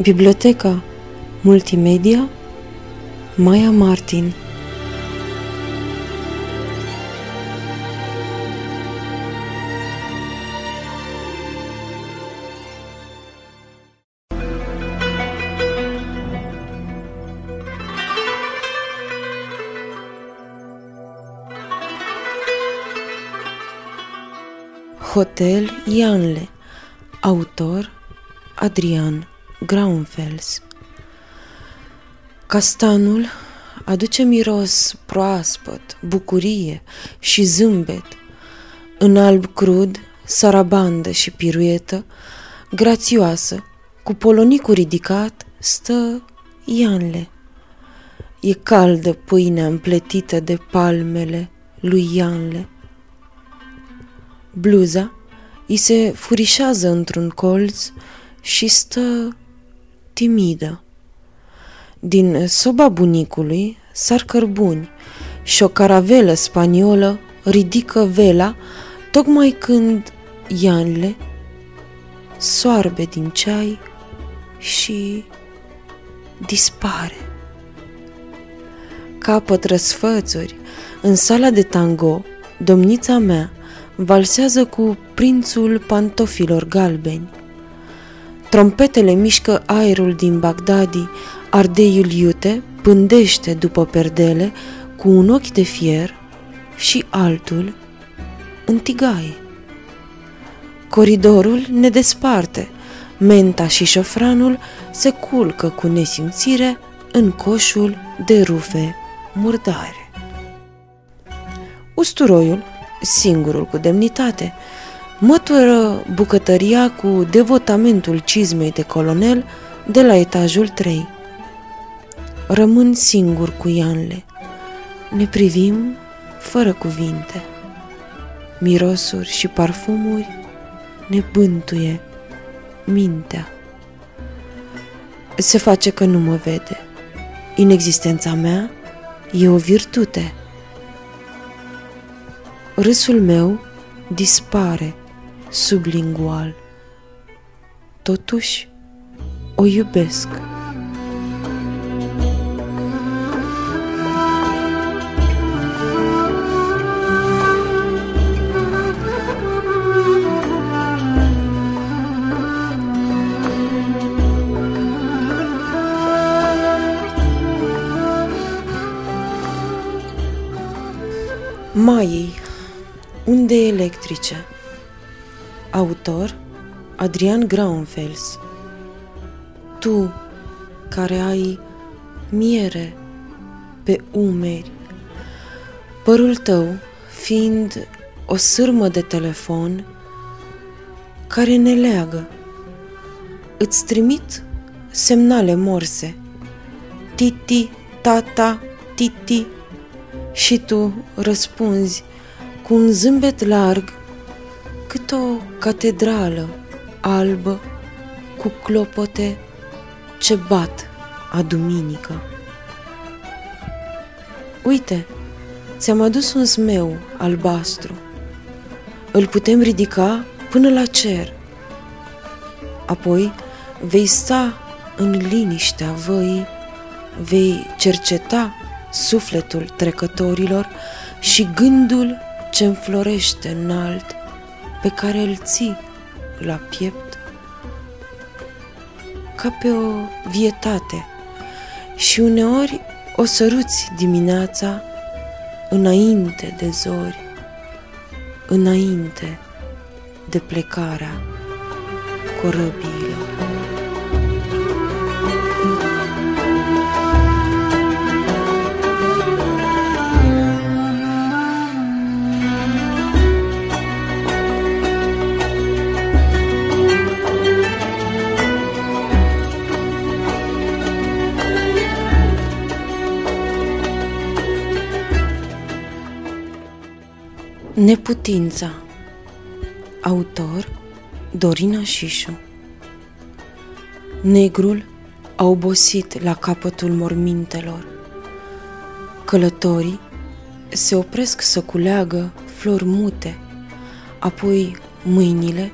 Biblioteca Multimedia Maya Martin. Hotel Ianle. Autor Adrian Graunfels Castanul aduce miros proaspăt, bucurie și zâmbet. În alb crud, sarabandă și piruetă, grațioasă, cu polonicul ridicat, stă Ianle. E caldă pâinea împletită de palmele lui Ianle. Bluza îi se furișează într-un colț și stă timidă. Din soba bunicului sar cărbuni și o caravelă spaniolă ridică vela tocmai când Ianle soarbe din ceai și dispare. Capăt răsfățuri, în sala de tango, domnița mea valsează cu prințul pantofilor galbeni. Trompetele mișcă aerul din Bagdadi, ardeiul iute pândește după perdele cu un ochi de fier și altul în tigaie. Coridorul ne desparte, menta și șofranul se culcă cu nesimțire în coșul de rufe murdare. Usturoiul, singurul cu demnitate, mătură bucătăria cu devotamentul cizmei de colonel de la etajul 3. Rămân singur cu Ianle. Ne privim fără cuvinte. Mirosuri și parfumuri ne bântuie mintea. Se face că nu mă vede. Inexistența mea e o virtute. Râsul meu dispare sublingual. Totuși, o iubesc. Maiei, unde electrice Autor Adrian Graunfels Tu care ai miere pe umeri, părul tău fiind o sârmă de telefon care ne leagă. Îți trimit semnale morse, titi, tata, titi, și tu răspunzi cu un zâmbet larg cât o catedrală albă cu clopote ce bat a duminică. Uite, ți-am adus un zmeu albastru. Îl putem ridica până la cer. Apoi vei sta în liniștea văii, vei cerceta sufletul trecătorilor și gândul ce înflorește înalt, pe care îl ții la piept, ca pe o vietate și uneori o săruți dimineața înainte de zori, înainte de plecarea corăbiilor. Neputința Autor Dorina Șișu Negrul a obosit la capătul mormintelor. Călătorii se opresc să culeagă flori mute, apoi mâinile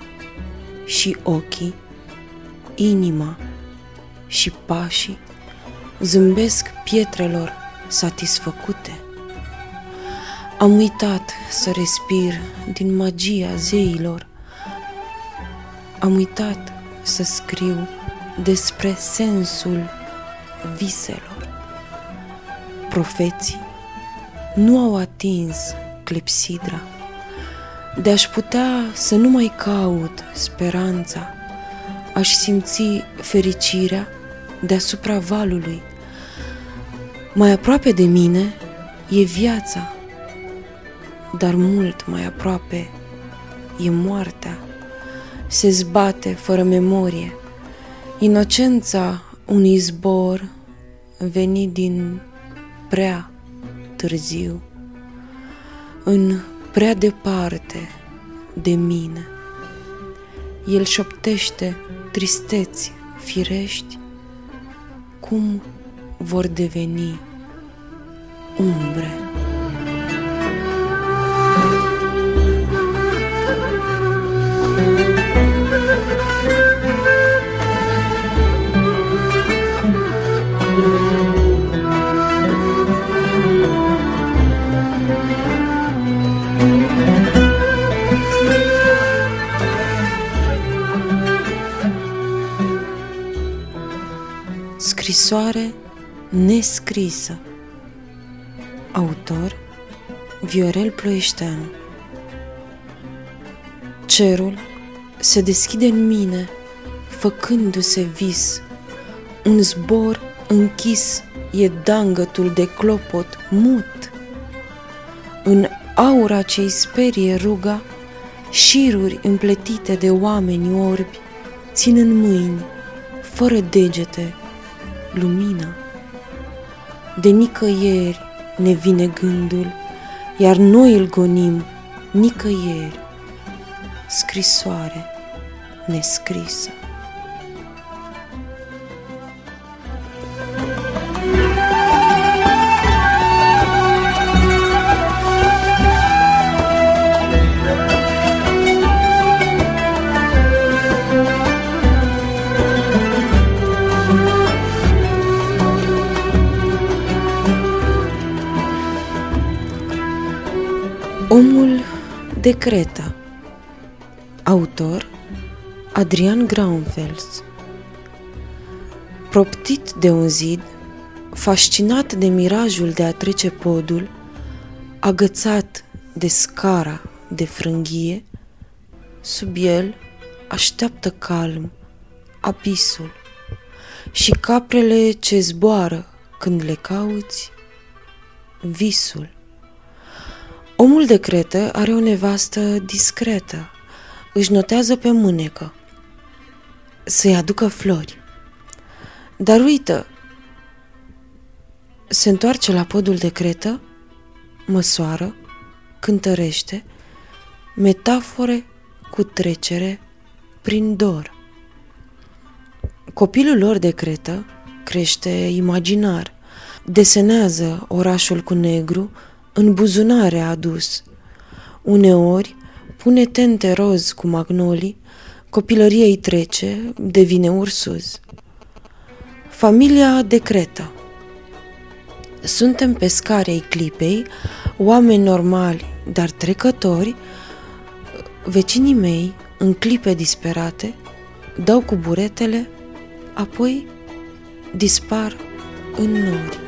și ochii, inima și pașii zâmbesc pietrelor satisfăcute. Am uitat să respir din magia zeilor. Am uitat să scriu despre sensul viselor. Profeții nu au atins clepsidra. De aș putea să nu mai caut speranța, aș simți fericirea deasupra valului. Mai aproape de mine e viața, dar mult mai aproape e moartea. Se zbate fără memorie. Inocența unui zbor venit din prea târziu, în prea departe de mine. El șoptește tristeți firești, cum vor deveni umbre. Scrisoare nescrisă Autor Viorel Ploieșteanu Cerul se deschide în mine, făcându-se vis. Un zbor închis e dangătul de clopot mut. În aura ce-i sperie ruga, șiruri împletite de oameni orbi țin în mâini, fără degete, lumina. De nicăieri ne vine gândul, iar noi îl gonim nicăieri. Scrisoare nescrisă. Omul de Creta Autor Adrian Graunfels Proptit de un zid, fascinat de mirajul de a trece podul, agățat de scara de frânghie, sub el așteaptă calm abisul și caprele ce zboară când le cauți, visul. Omul de cretă are o nevastă discretă, își notează pe mânecă să-i aducă flori. Dar uită, se întoarce la podul de cretă, măsoară, cântărește, metafore cu trecere prin dor. Copilul lor de cretă crește imaginar, desenează orașul cu negru, în buzunare adus. Uneori pune tente roz cu magnolii, copilăria îi trece, devine ursuz. Familia decretă. Suntem pescari ai clipei, oameni normali, dar trecători, vecinii mei, în clipe disperate, dau cu buretele, apoi dispar în nori.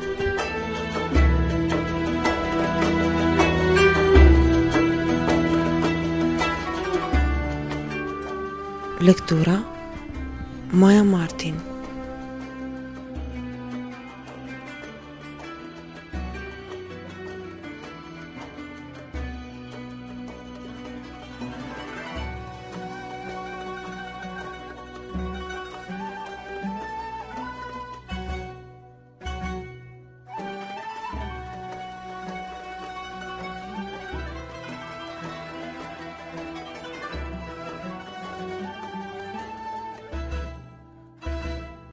Lectura Maya Martin